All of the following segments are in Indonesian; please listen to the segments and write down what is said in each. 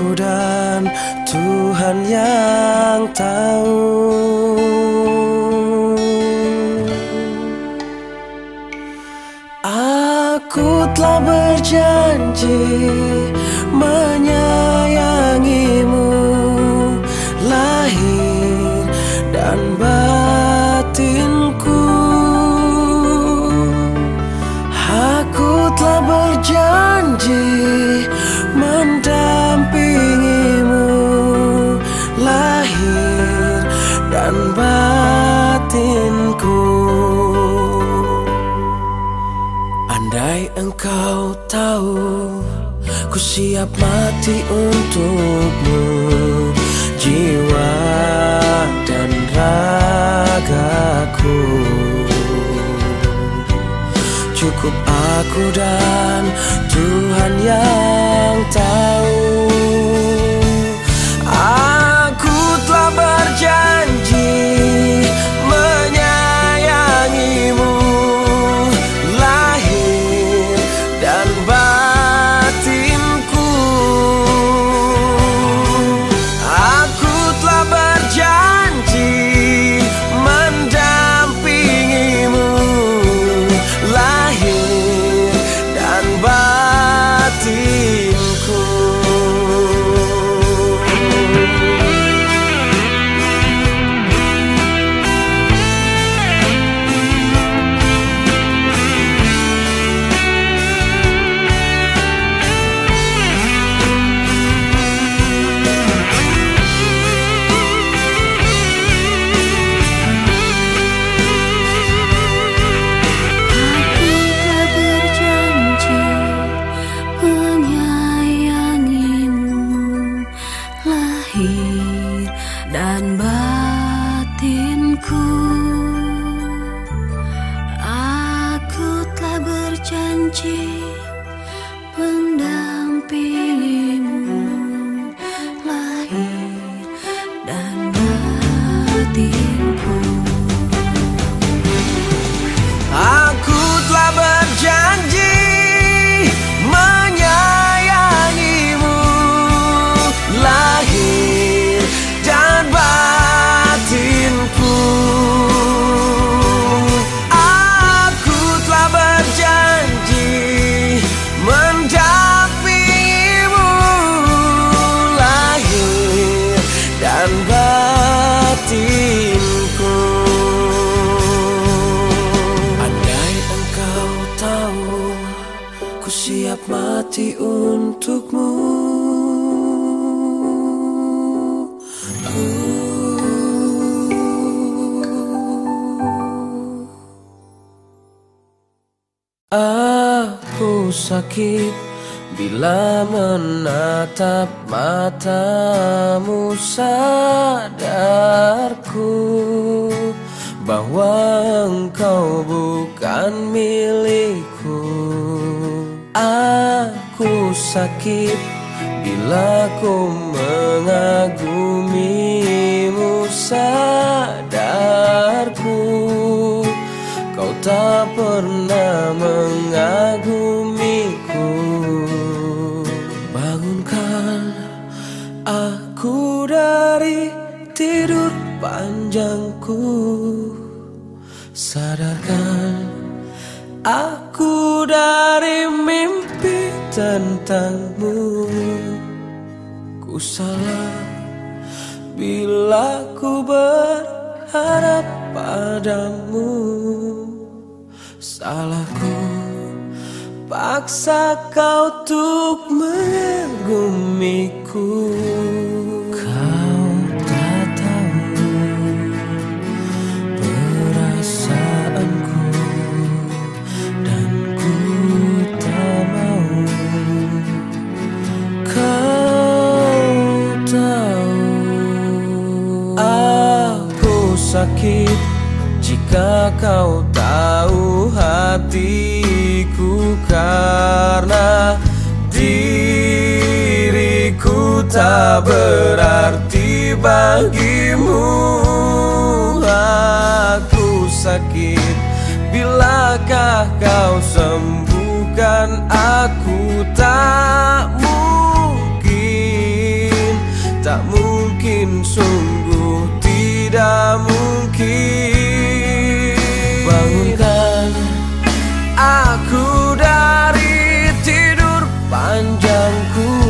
could pernah mengagumiku. Bangunkan aku dari tidur panjangku. Sadarkan aku dari mimpi tentangmu. Ku salah bila ku berharap padamu salahku Paksa kau tuk mengagumiku Kau tak tahu perasaanku Dan ku tak mau. Kau tahu aku sakit jika kau hatiku karena diriku tak berarti bagimu. Aku sakit bilakah kau sembuhkan? Aku tak mungkin tak mungkin sungguh tidak mungkin aku dari tidur panjangku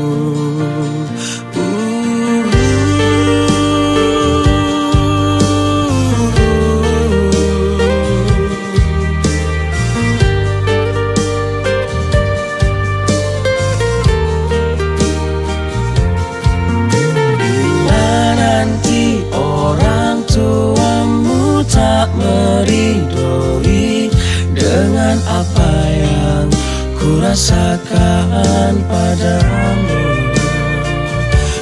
rasakan padamu.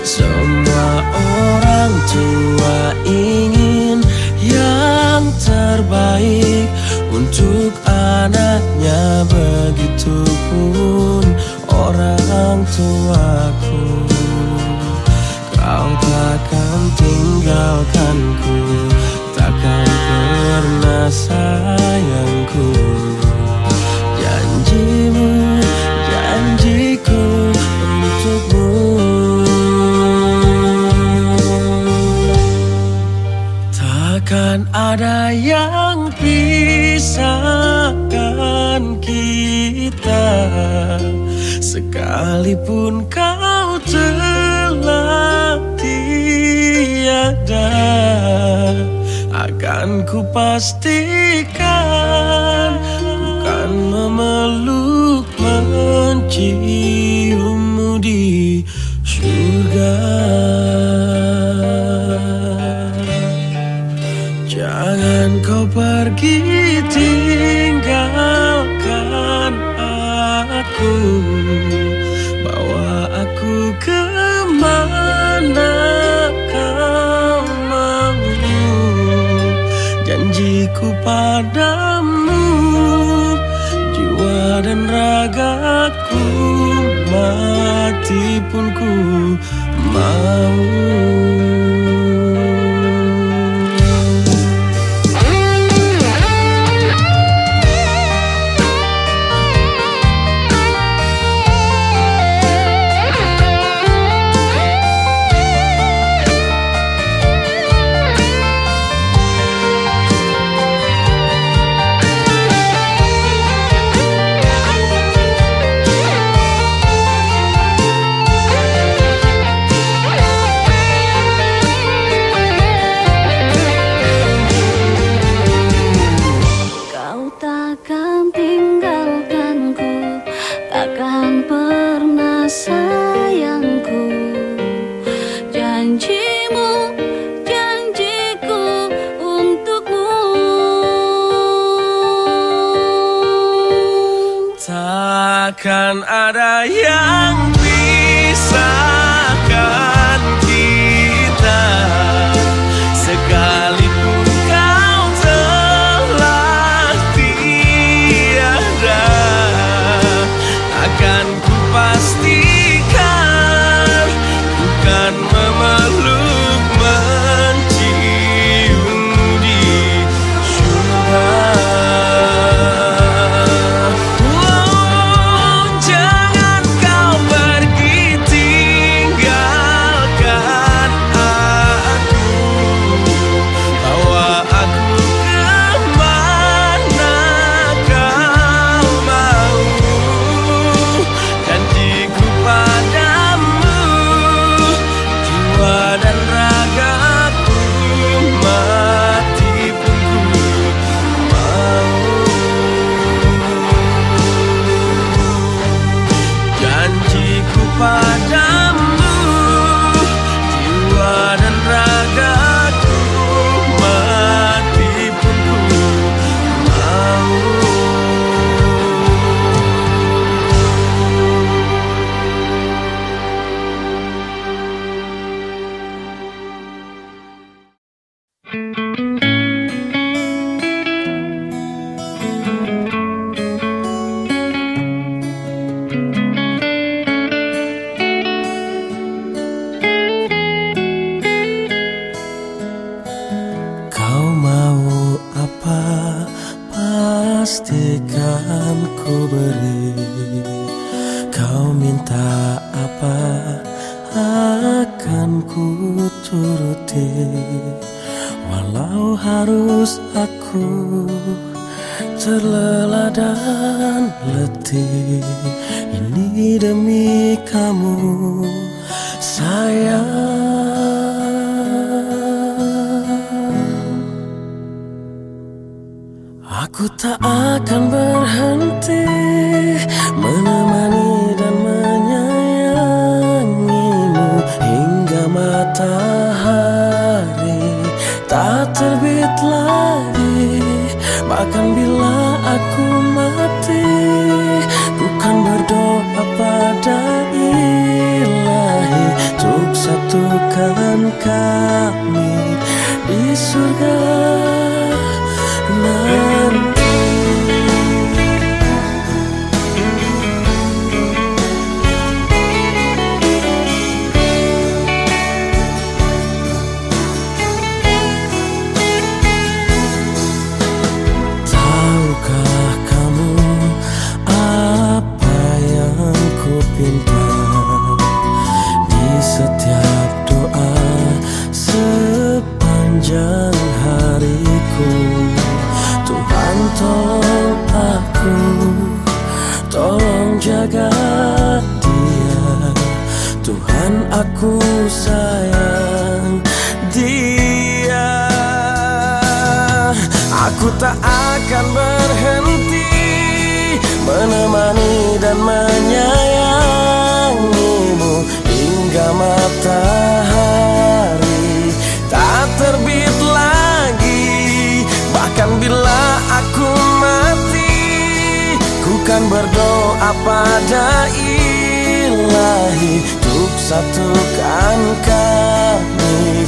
Semua orang tua ingin yang terbaik untuk anaknya. Begitupun orang tuaku. Kau takkan tinggalkanku Takkan pernah sayangku. Janjimu, Takkan ada yang pisahkan kita. Sekalipun kau telah tiada Akan ku pastikan Ku kan memeluk menciummu di surga. Kau pergi tinggalkan aku. Bawa aku ke mana kau mau? Janjiku padamu Jiwa dan ragaku Mati pun ku mau. dan menyayangimu hingga matahari. Tak terbit lagi bahkan bila aku mati ku kan berdoa pada ilahi. Untuk satukan kami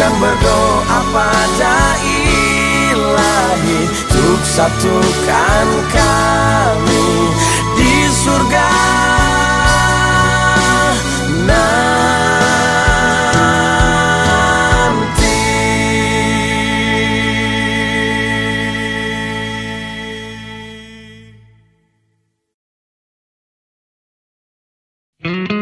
akan berdoa pada ilahi Untuk satukan kami di surga Mm-hmm.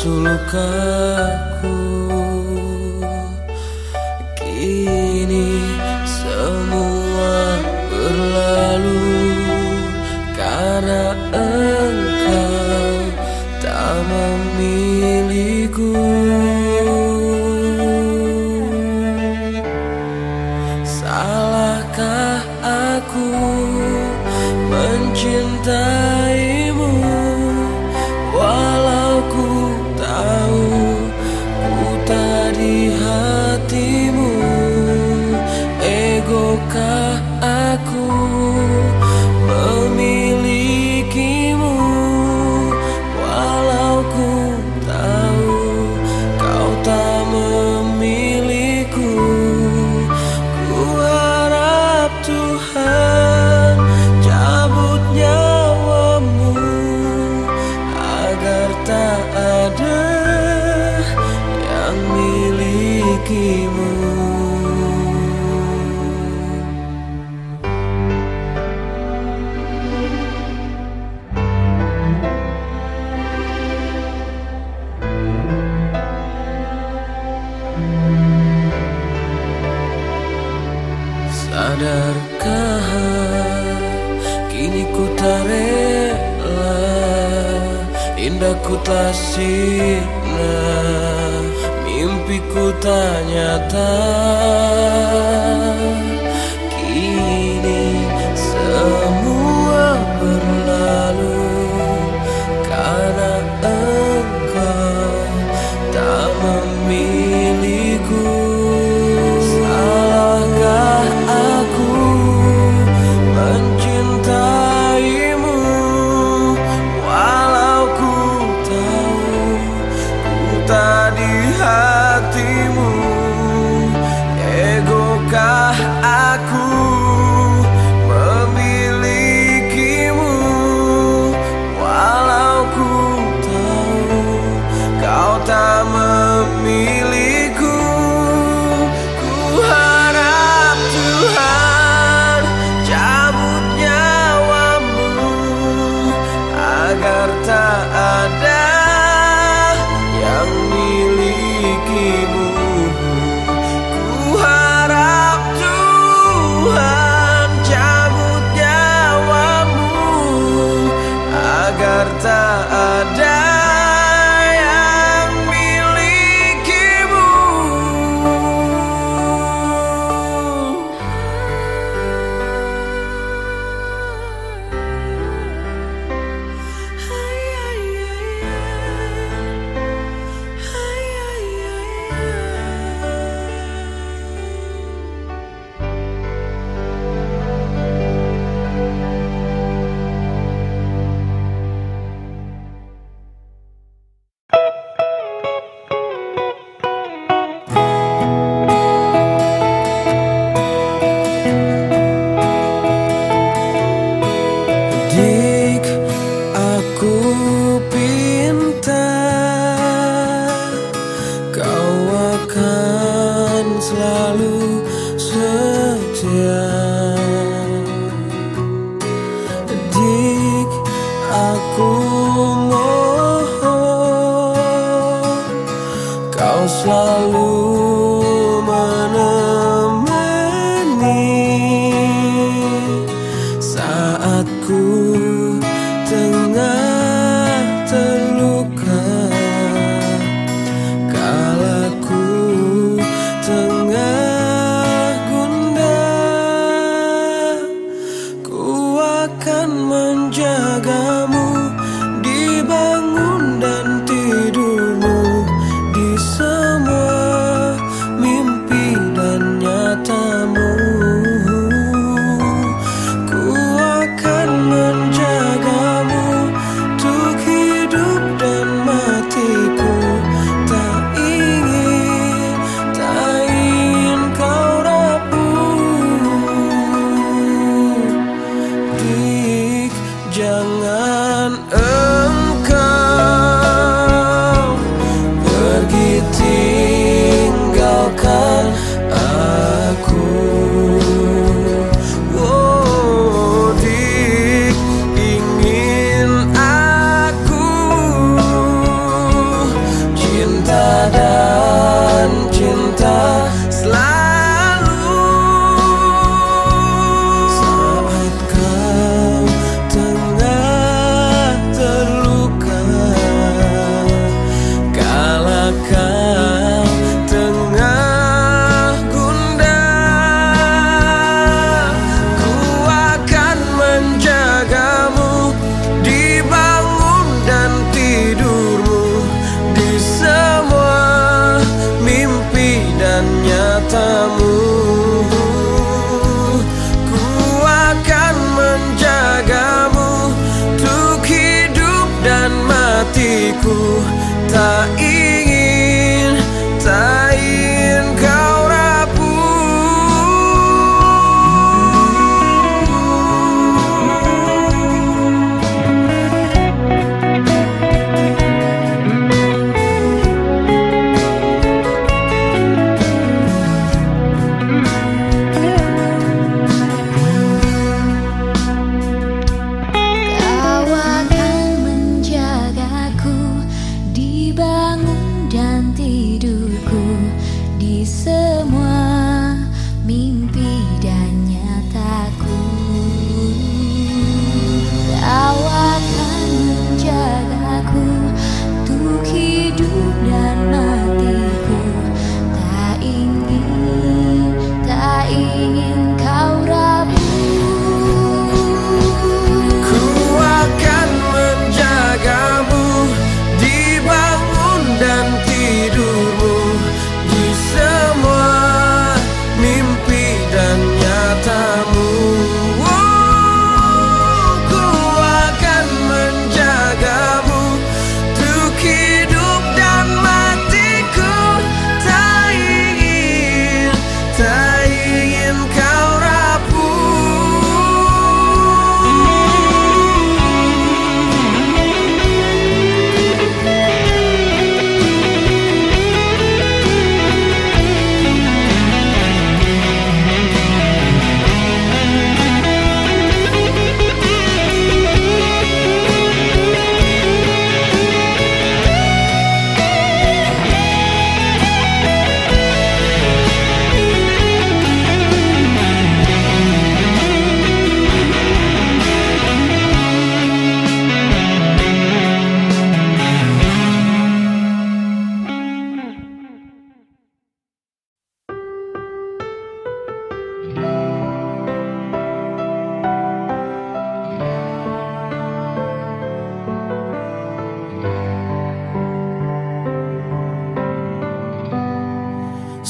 Kau Mimpiku tak nyata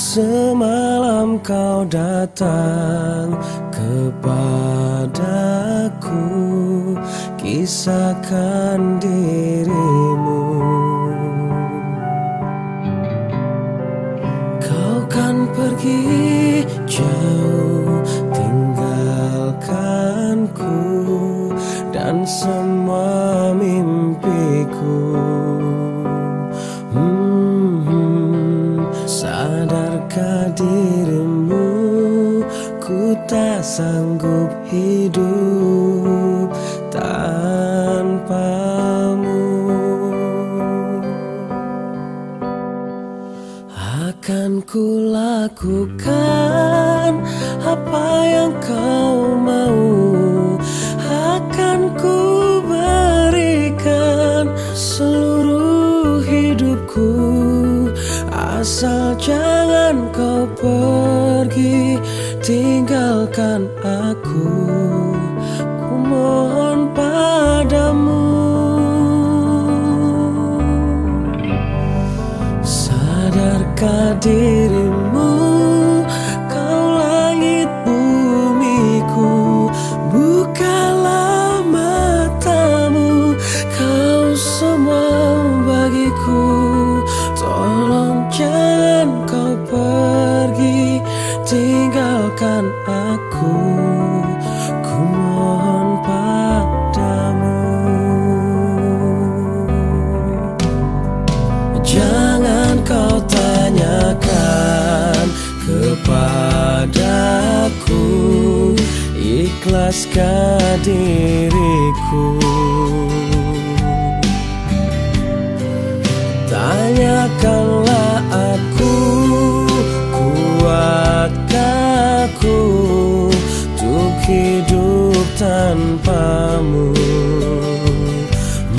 Semalam kau datang kepadaku. Kisahkan dirimu. Kau kan pergi jauh tinggalkanku. Dan semua tak sanggup hidup tanpamu. Akan kulakukan apa yang kau mau. haruskah diriku? Tanyakanlah aku kuatkahku Untuk hidup tanpamu?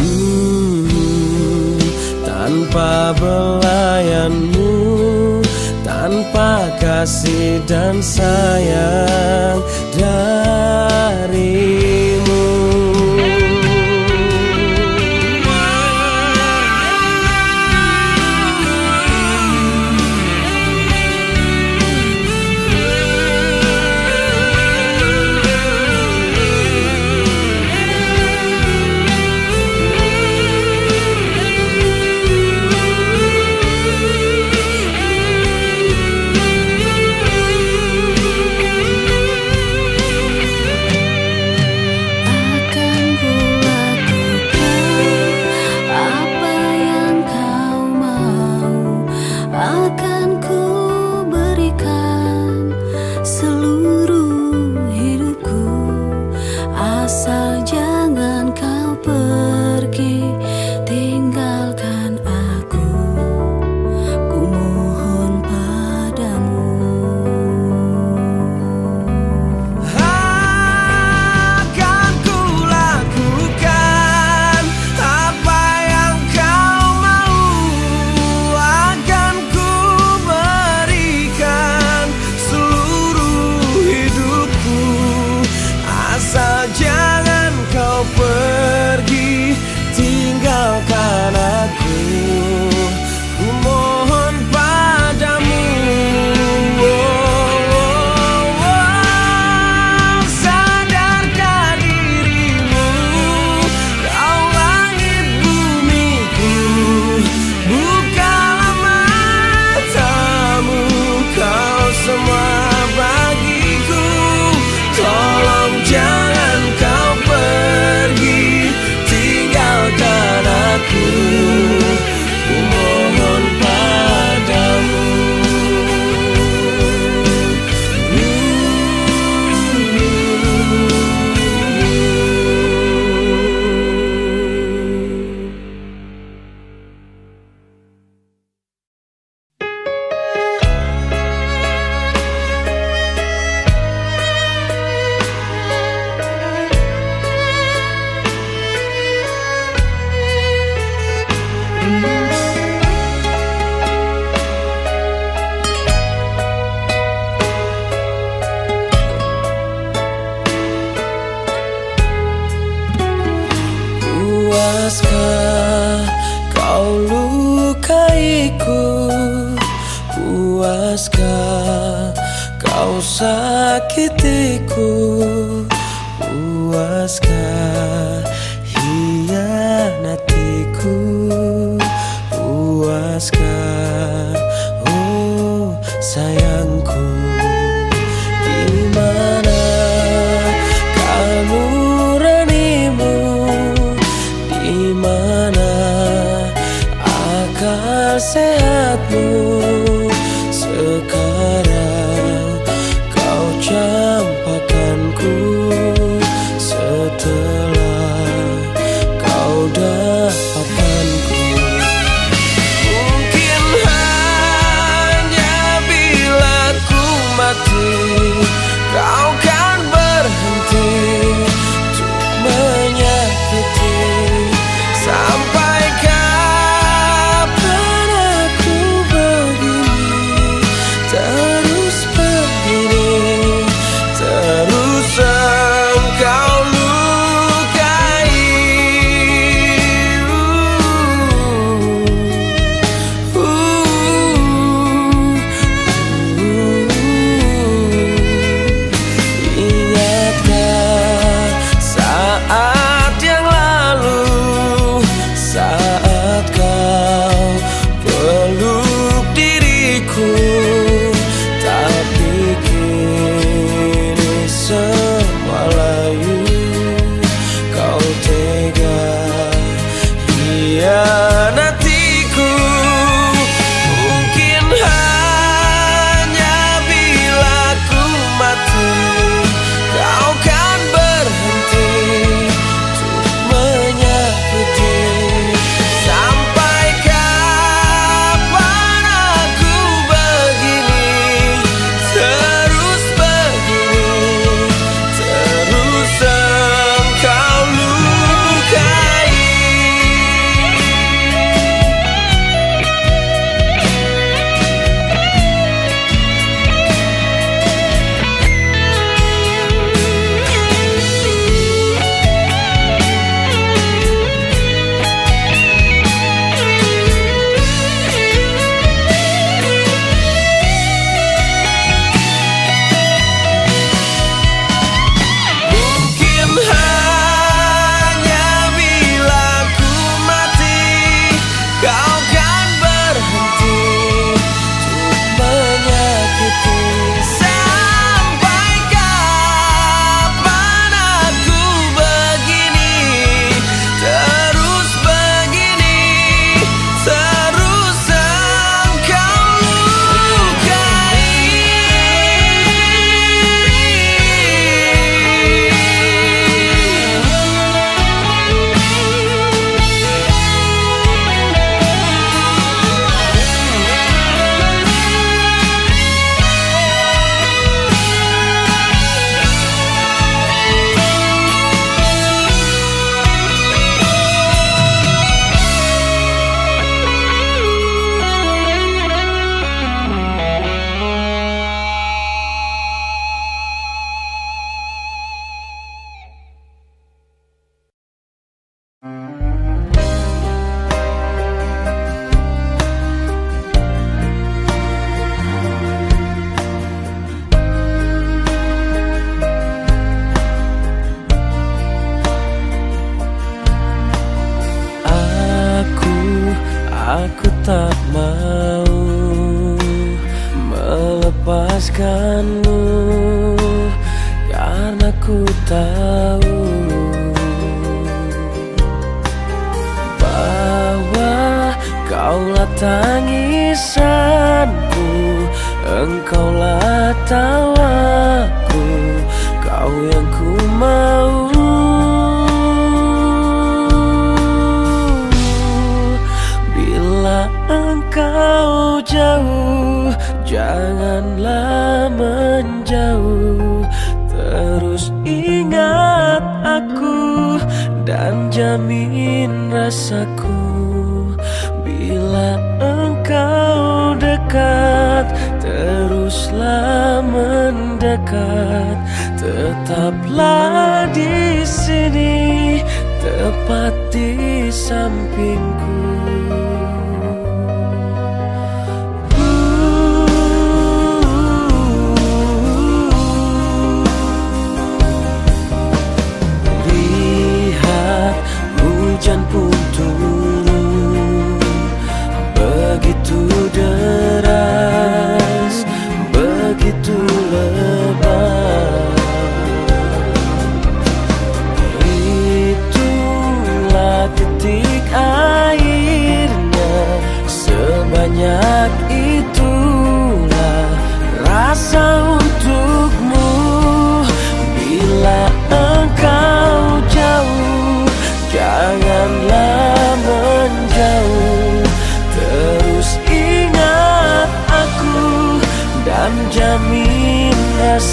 Hmm, tanpa belayanmu Tanpa kasih dan sayang रे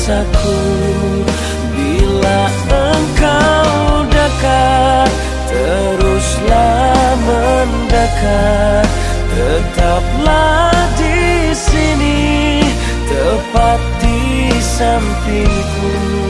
rasaku. Bila engkau dekat Teruslah mendekat. Tetaplah di sini Tepat di sampingku.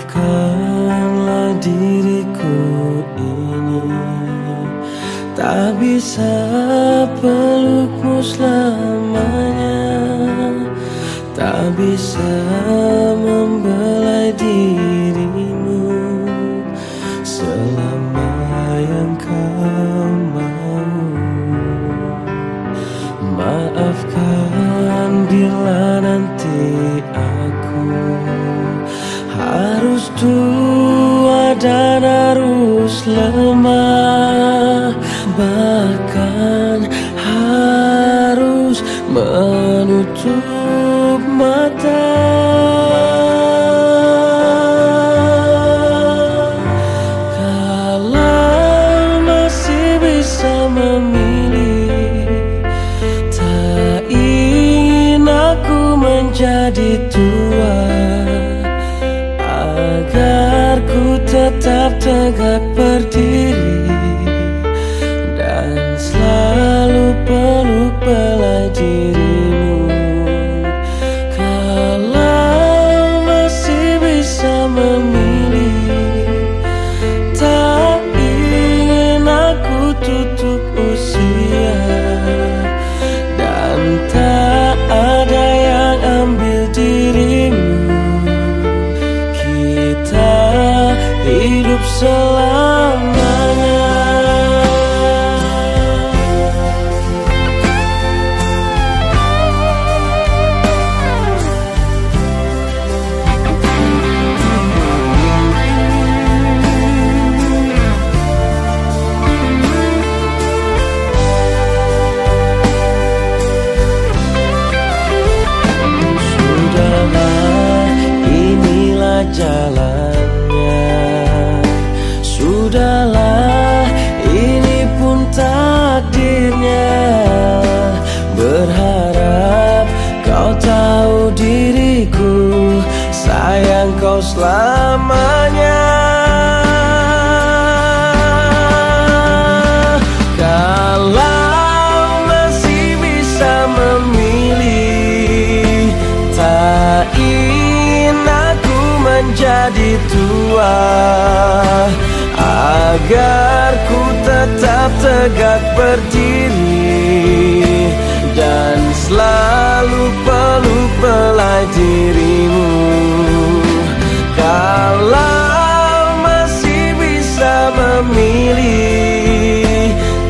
maafkanlah diriku ini. Tak bisa pelukmu selamanya. Tak bisa jalan Agar ku tetap tegak berdiri Dan selalu peluk belai dirimu Kalau masih bisa memilih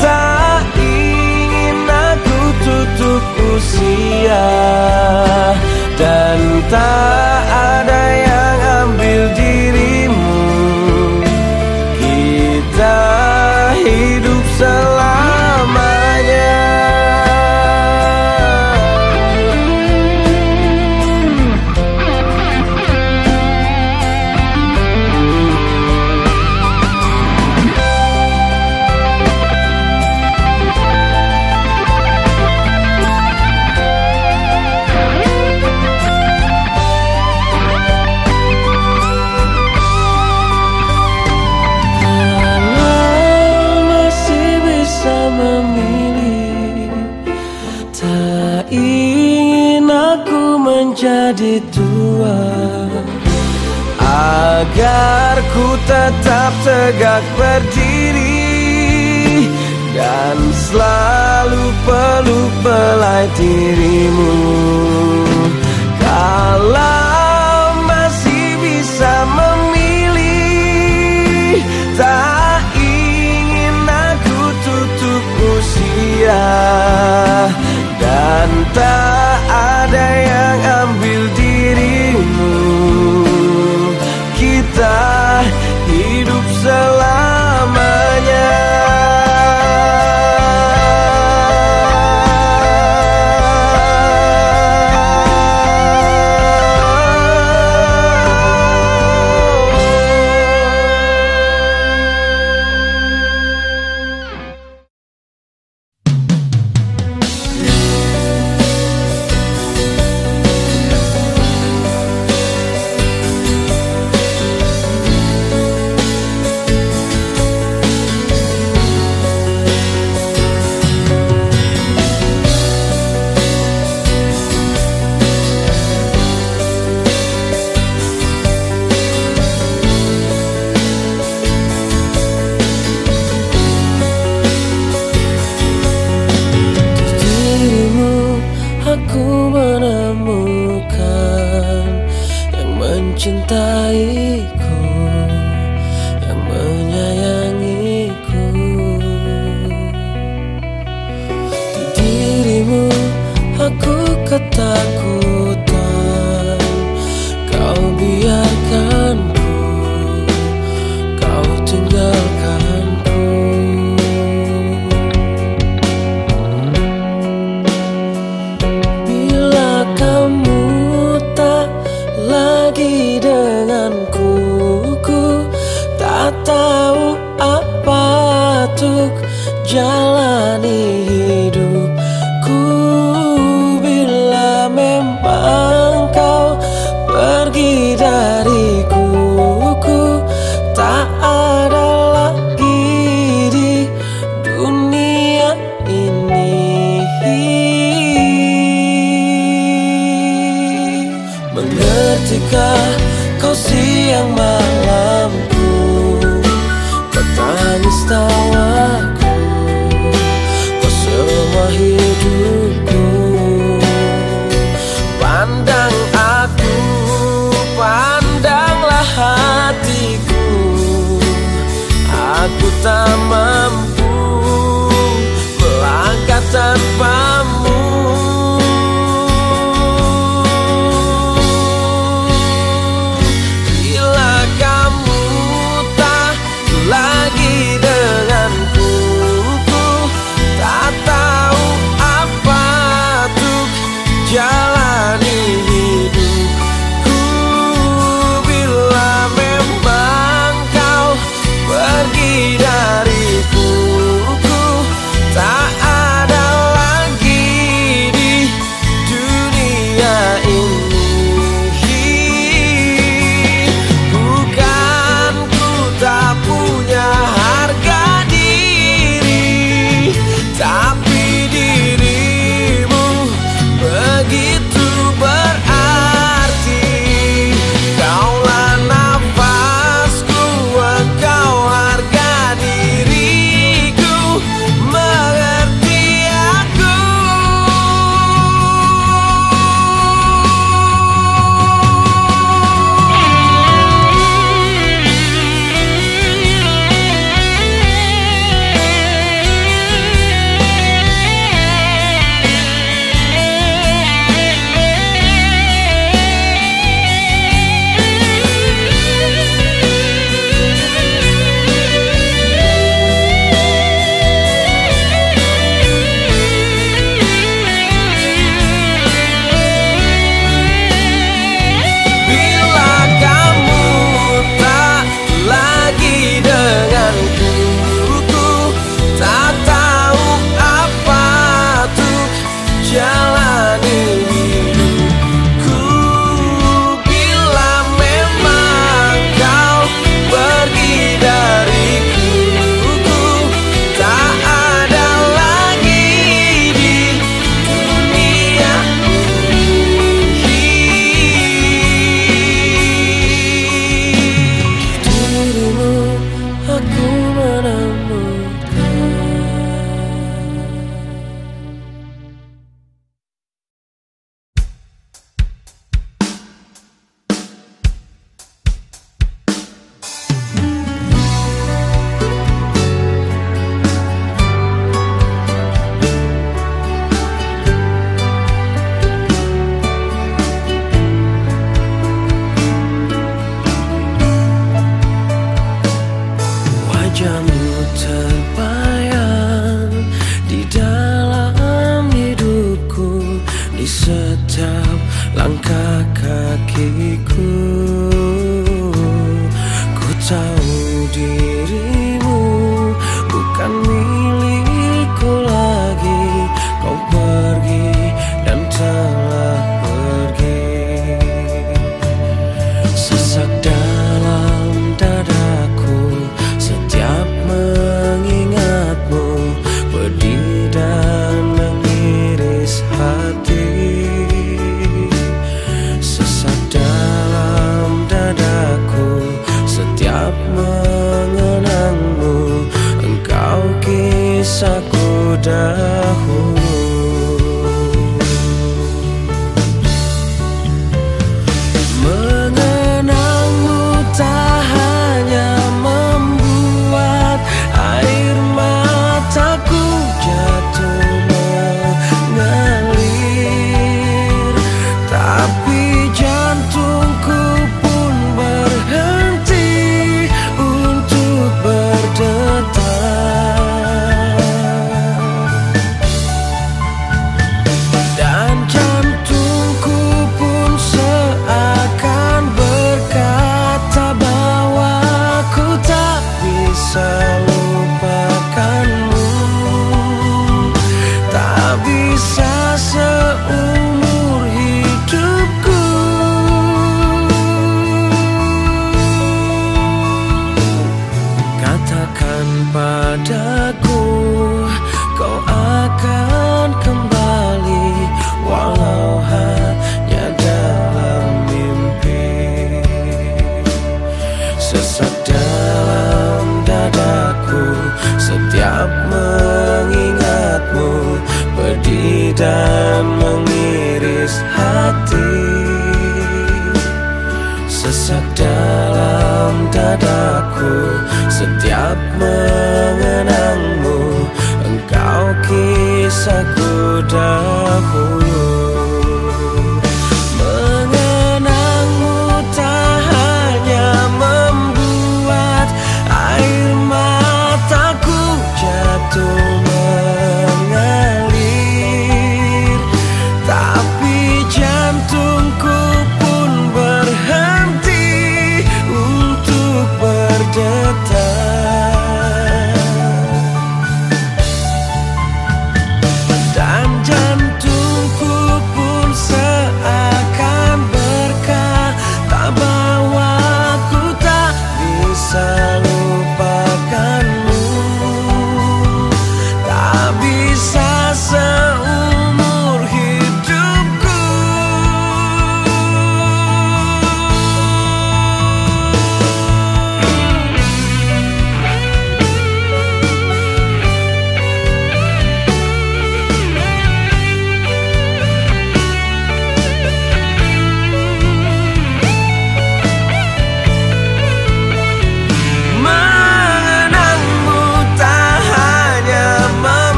Tak ingin aku tutup usia Dan tak ada yang hidup tetap tegak berdiri Dan selalu peluk belai dirimu. Kalau masih bisa memilih Tak ingin aku tutup usia. Dan tak ada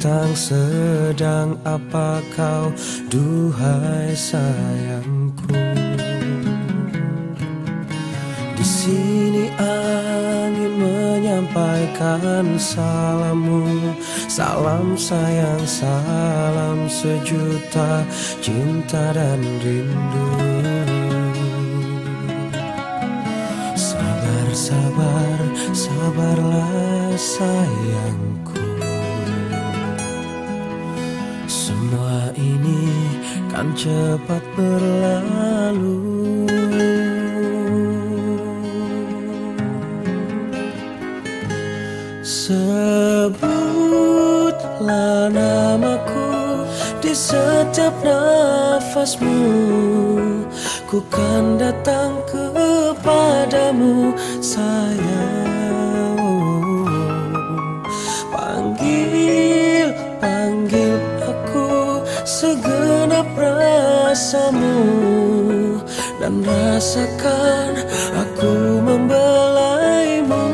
Bintang sedang apa kau Duhai sayangku? Di sini angin menyampaikan salammu. Salam sayang, salam sejuta Cinta dan rindu. Sabar, sabar, sabarlah sayangku. cepat berlalu. Sebutlah namaku di setiap nafasmu. Ku kandang Dan rasakan aku membelaimu.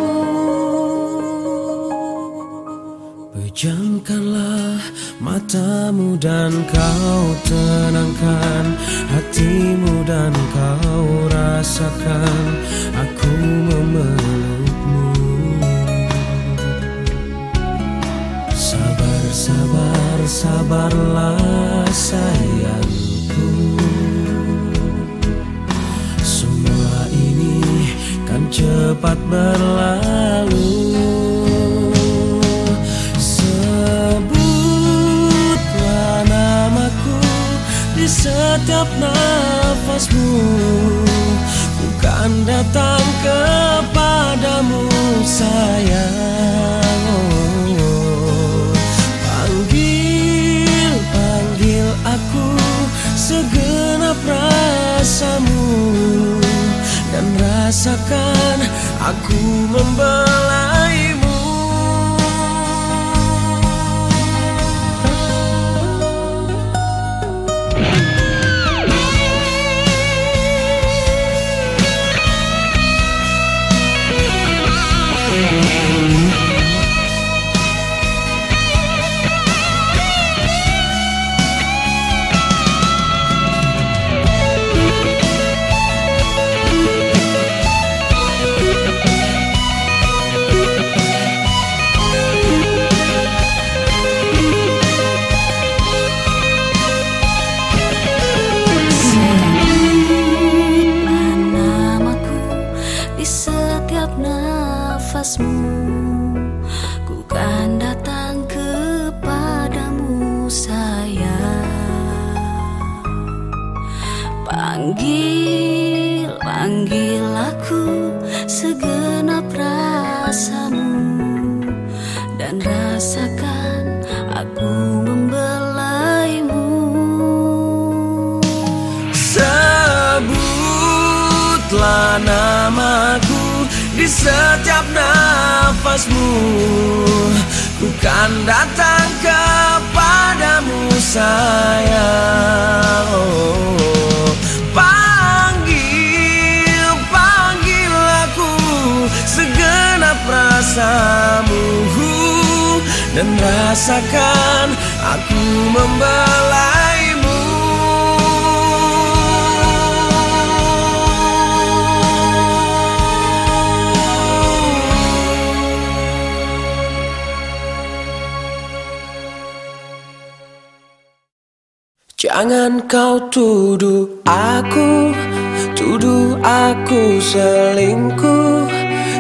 Pejamkanlah matamu dan kau tenangkan Hatimu dan kau rasakan Aku memelukmu. Sabar, sabar, sabarlah sayang. cepat berlalu. Sebutlah namaku di setiap nafasmu. Bukan datang kepadamu sayang. Panggil, panggil aku segenap rasamu dan rasakan aku membelah namaku di setiap nafasmu Ku kan datang kepadamu sayang oh. Panggil, panggil aku segenap rasamu Dan rasakan aku membelaimu Jangan kau tuduh aku, tuduh aku selingkuh.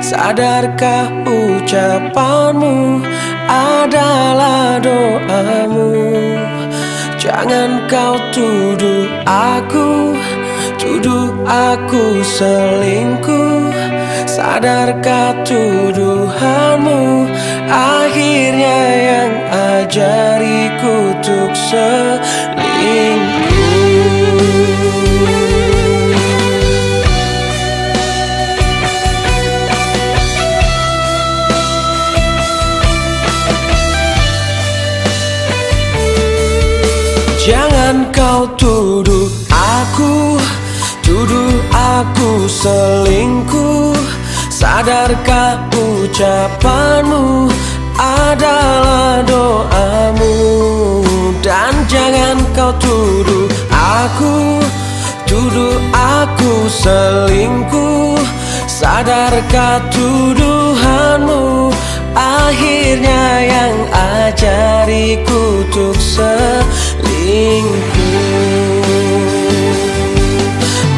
Sadarkah ucapanmu? Adalah doamu. Jangan kau tuduh aku, tuduh aku selingkuh. Sadarkah tuduhanmu Akhirnya yang ajariku untuk selingkuh. Jangan kau tuduh aku Tuduh aku selingkuh Sadarkah ucapanmu? Adalah doamu. Dan jangan kau tuduh aku. Tuduh aku selingkuh. Sadarkah tuduhanmu? Akhirnya yang ajariku untuk selingkuh.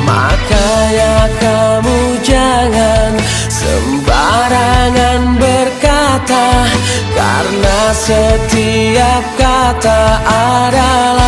Makanya kamu jangan sembarangan berkata Karena setiap kata adalah